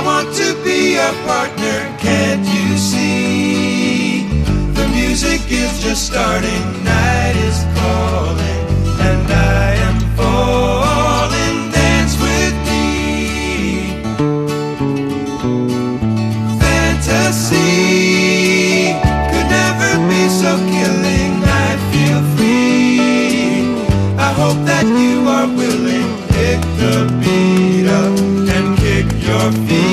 I want to be a partner, can't you see? The music is just starting, night is calling, and I am falling. Dance with me. Fantasy could never be so killing. I feel free. I hope that you are willing. Pick the beat up and kick your feet.